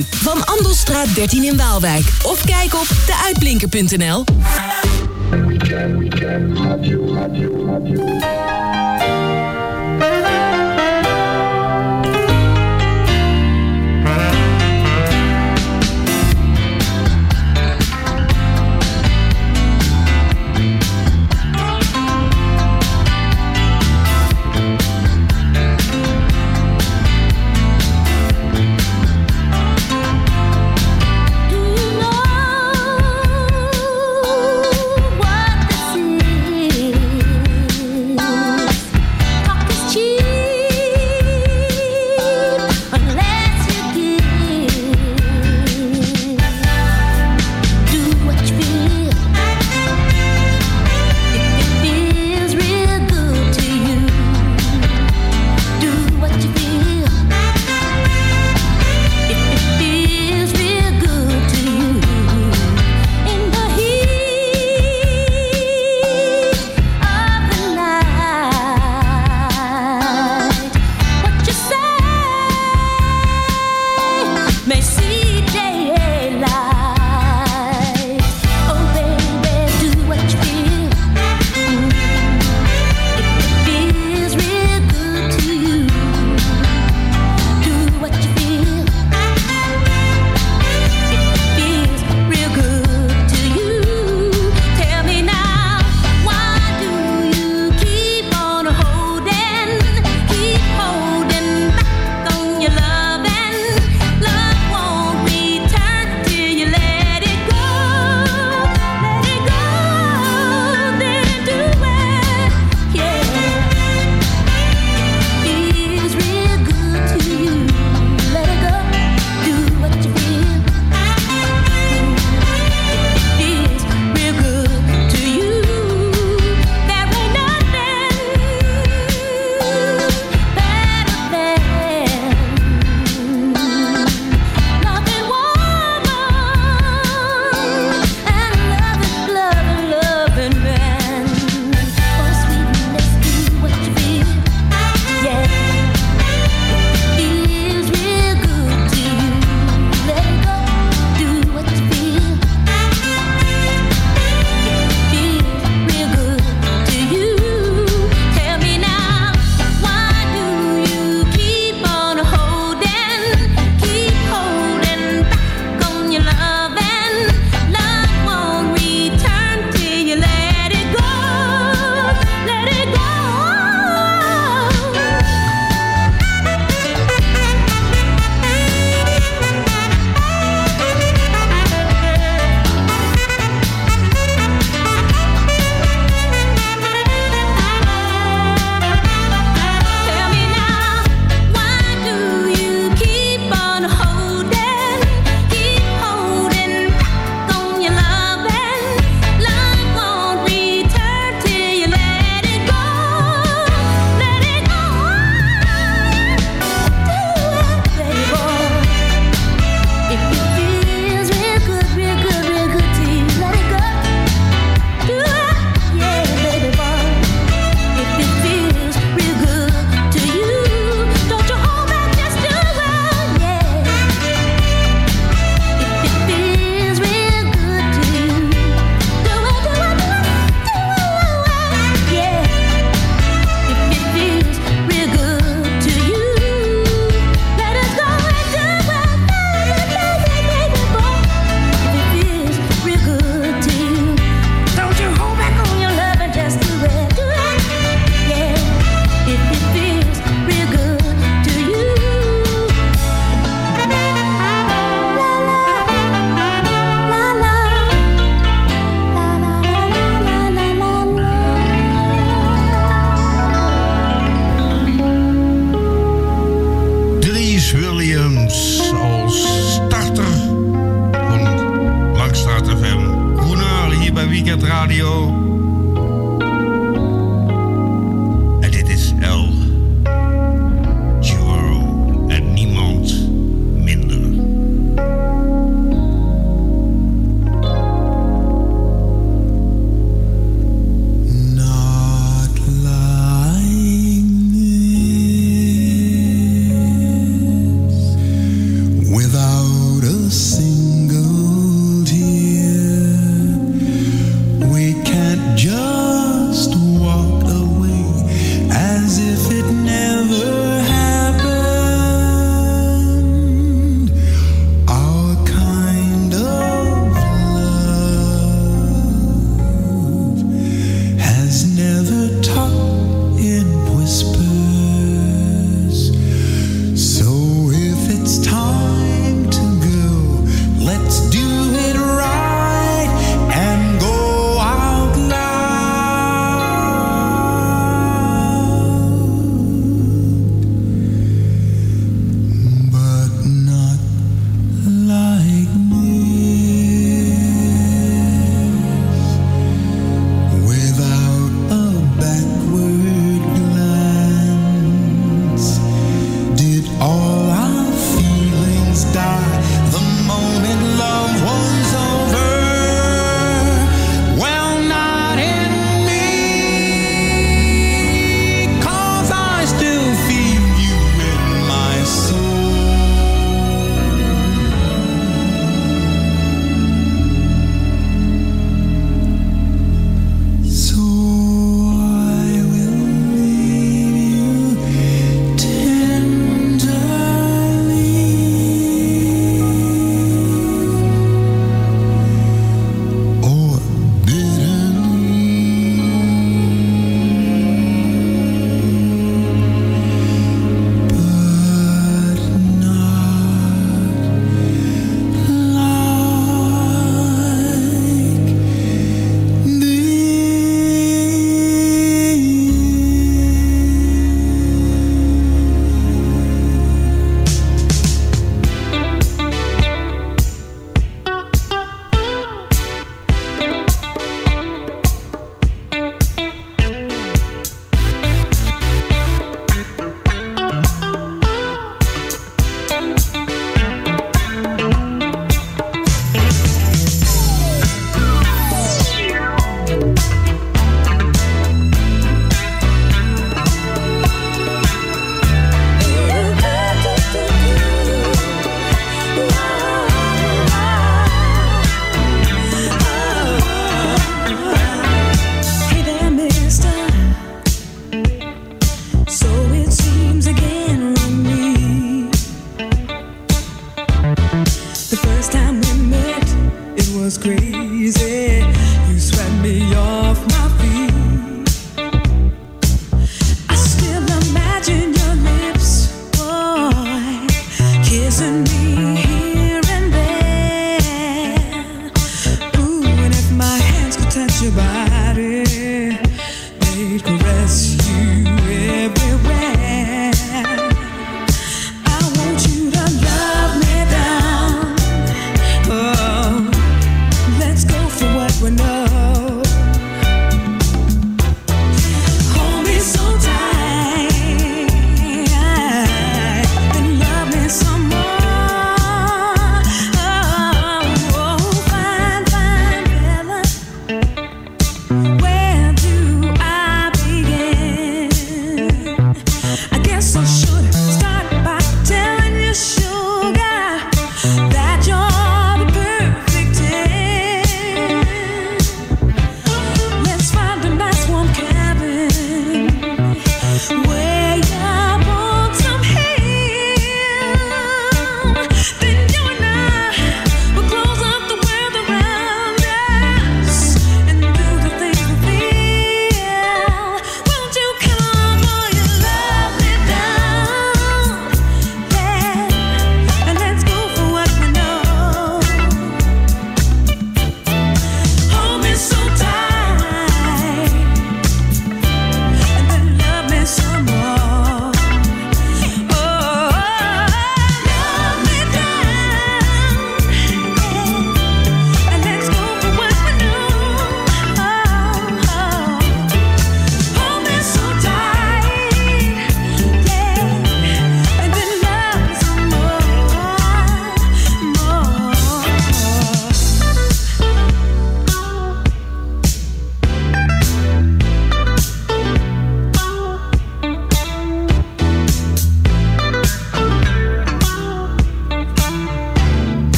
Van Andelstraat 13 in Waalwijk. Of kijk op deuitblinker.nl.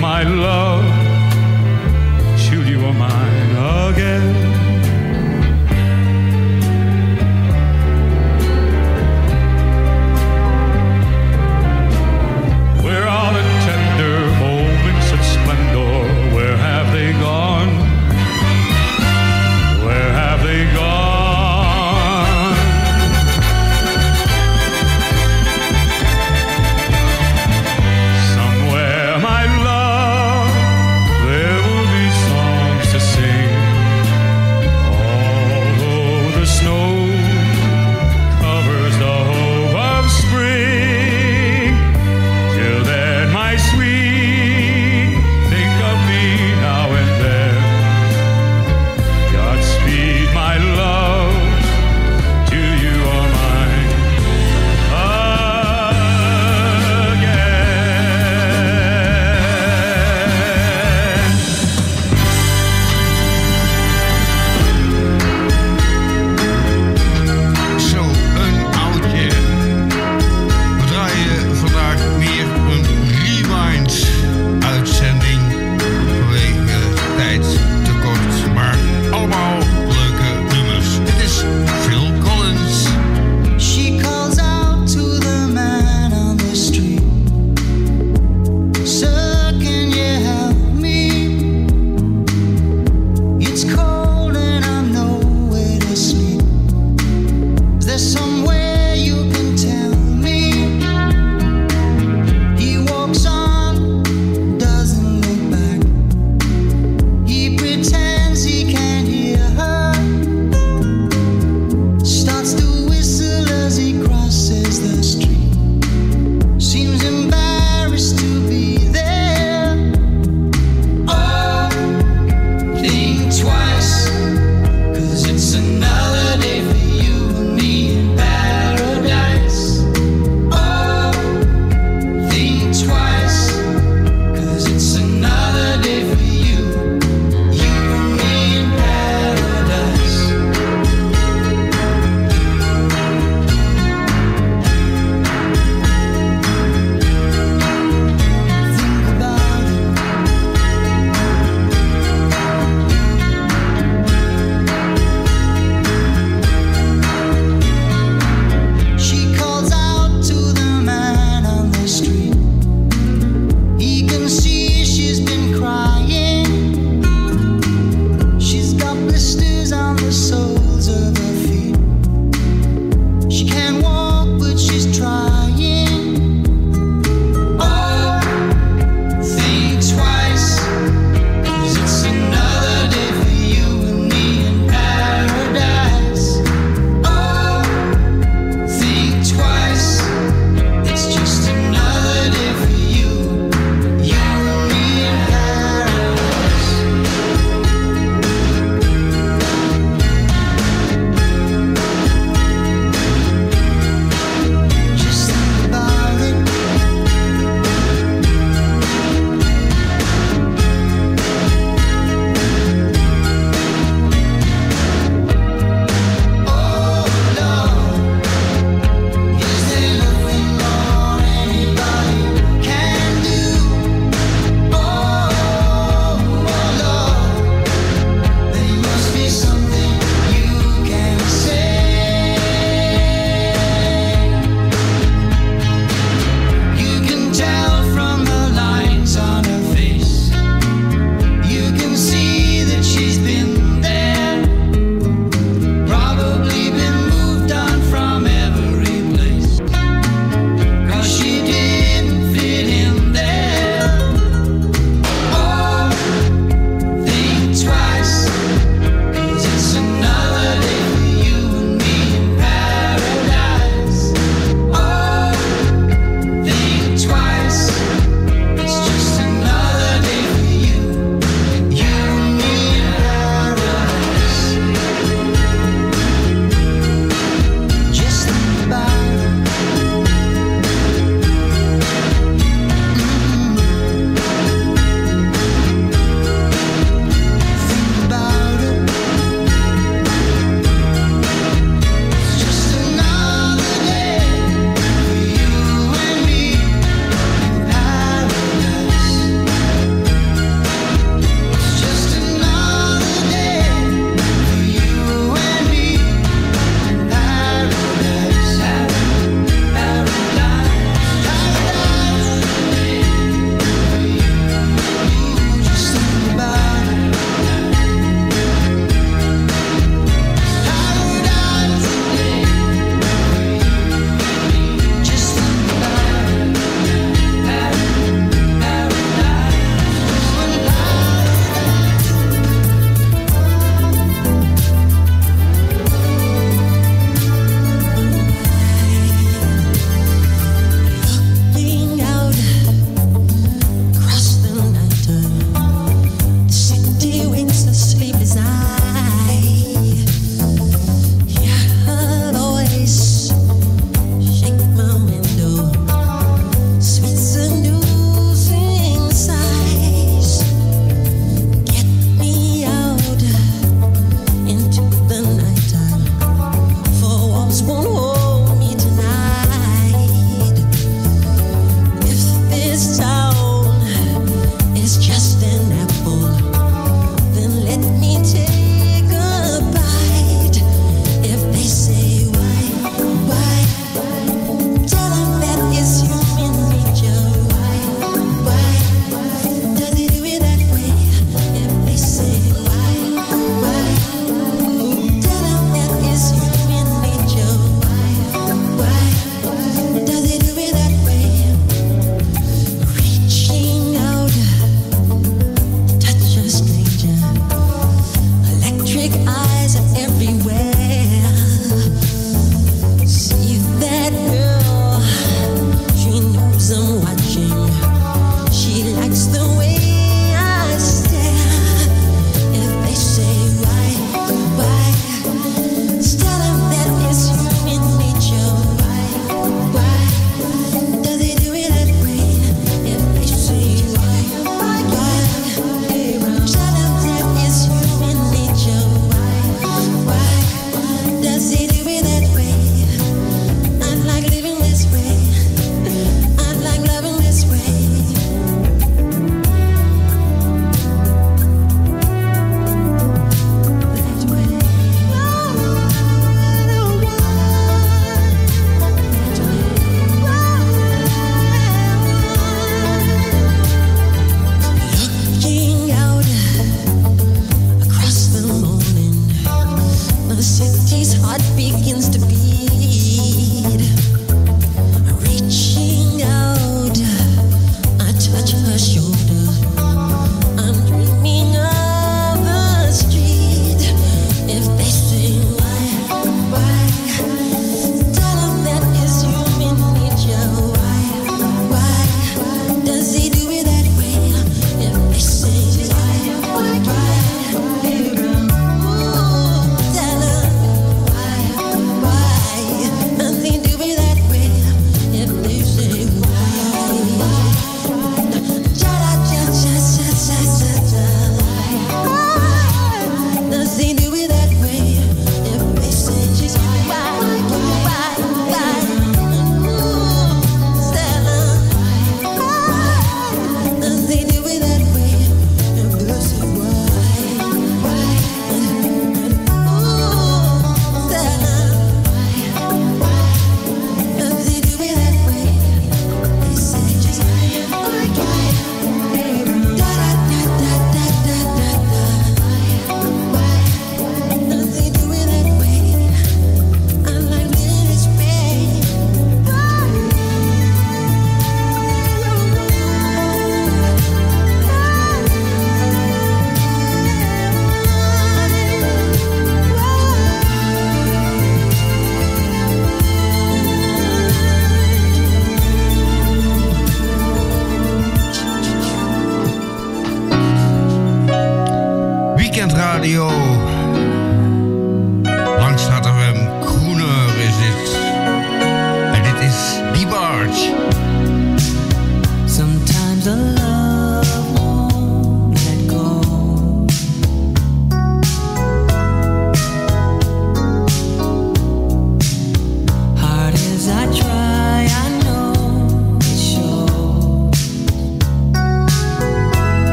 my love, till you are mine again.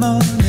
ceremony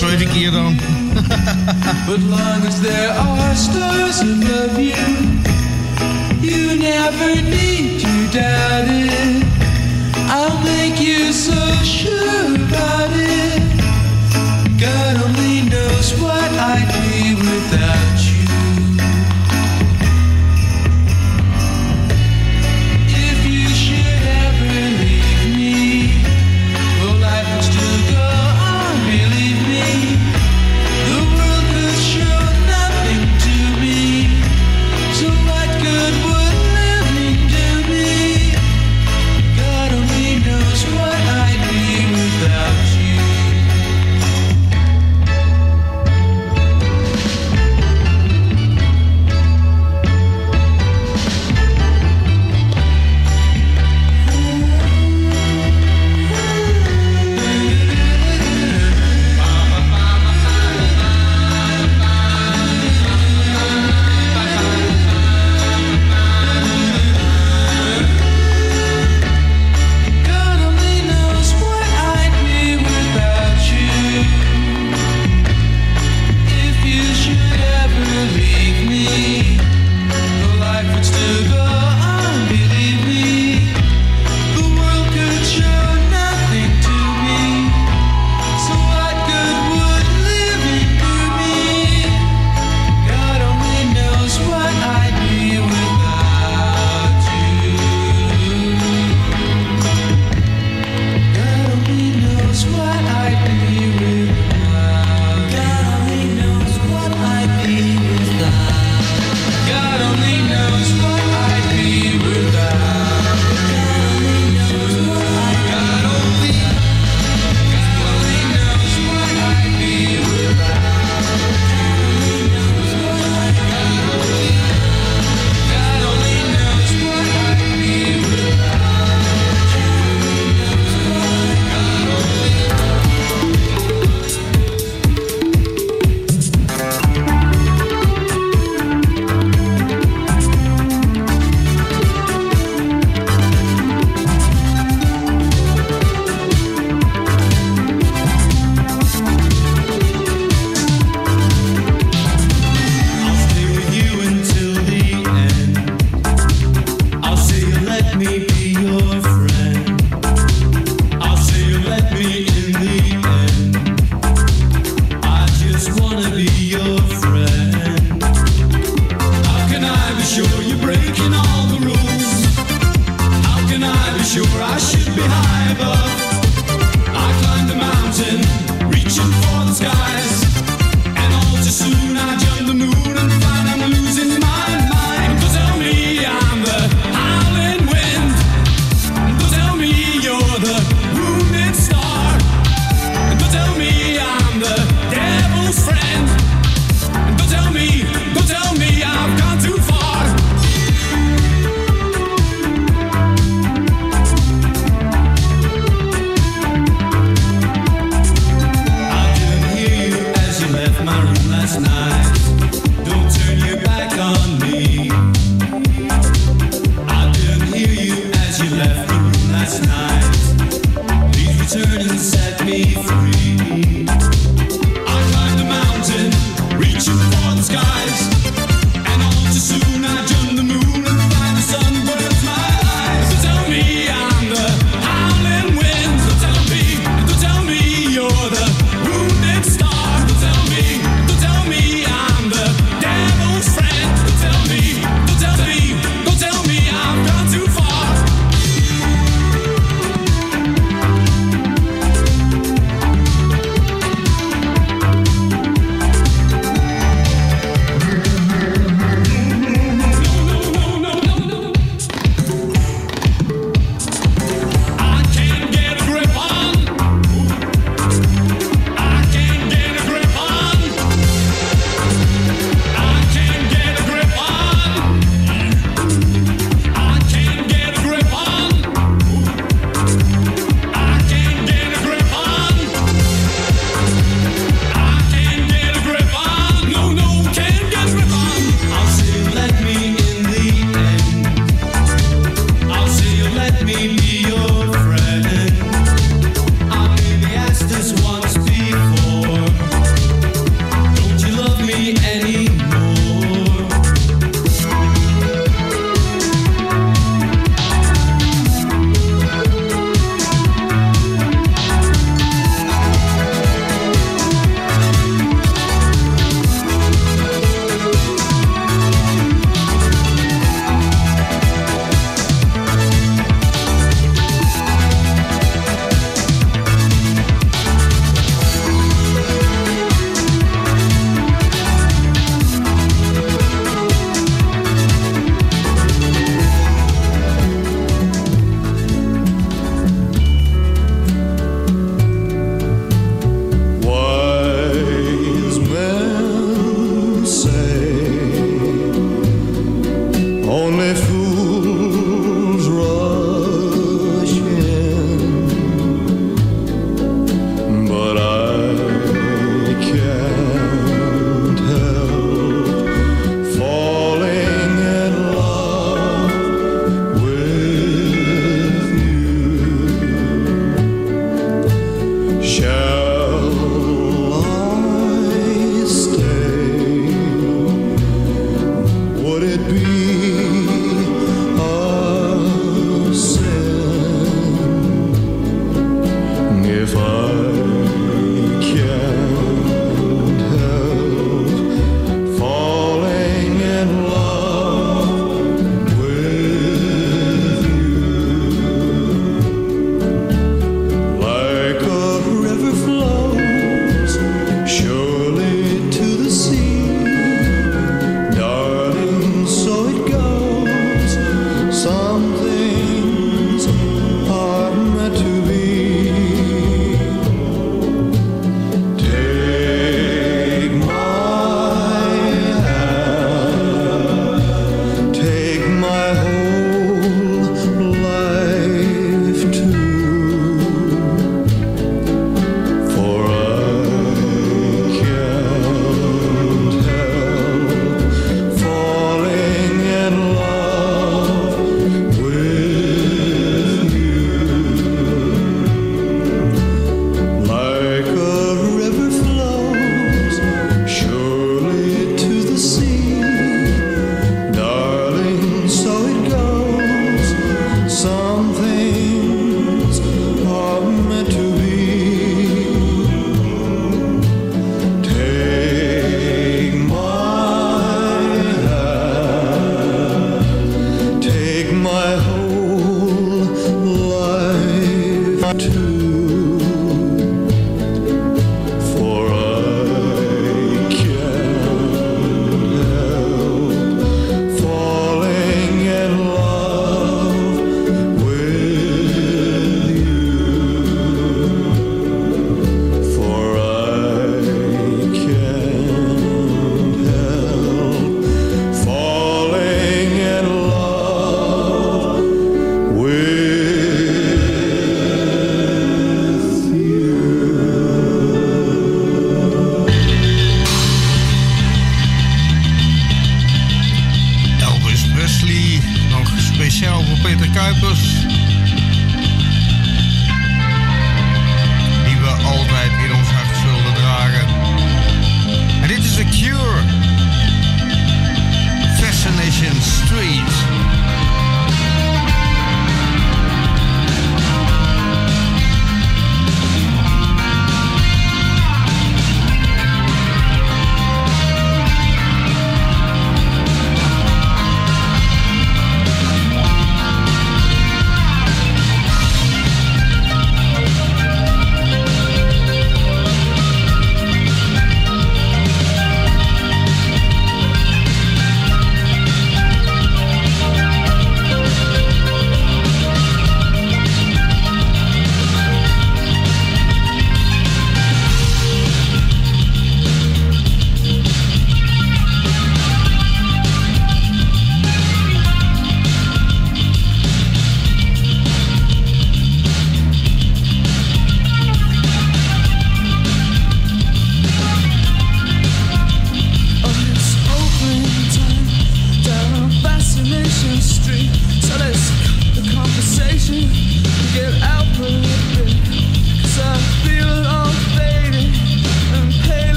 tweede keer dan. But long as there are stars above you, you never need to doubt it. I'll make you so sure about it. God only knows what I'd be without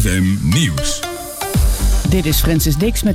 FM Nieuws. Dit is Francis Dix met